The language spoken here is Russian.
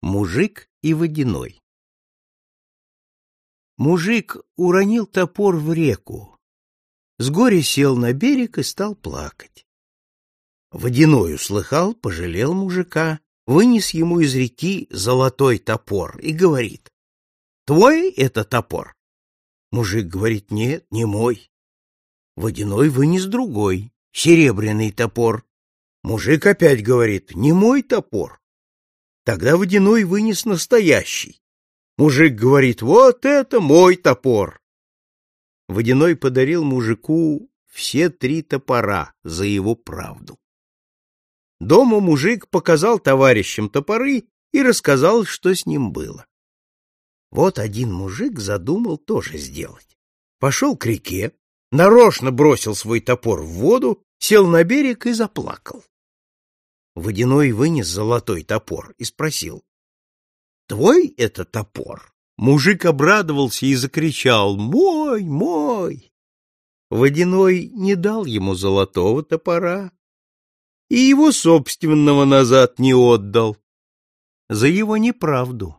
Мужик и водяной Мужик уронил топор в реку. С горя сел на берег и стал плакать. Водяной услыхал, пожалел мужика, вынес ему из реки золотой топор и говорит, «Твой это топор?» Мужик говорит, «Нет, не мой». Водяной вынес другой, серебряный топор. Мужик опять говорит, «Не мой топор». Тогда Водяной вынес настоящий. Мужик говорит, «Вот это мой топор». Водяной подарил мужику все три топора за его правду. Дома мужик показал товарищам топоры и рассказал, что с ним было. Вот один мужик задумал тоже сделать. Пошел к реке, нарочно бросил свой топор в воду, сел на берег и заплакал. Водяной вынес золотой топор и спросил. — Твой это топор? Мужик обрадовался и закричал «Мой, мой!». Водяной не дал ему золотого топора и его собственного назад не отдал за его неправду.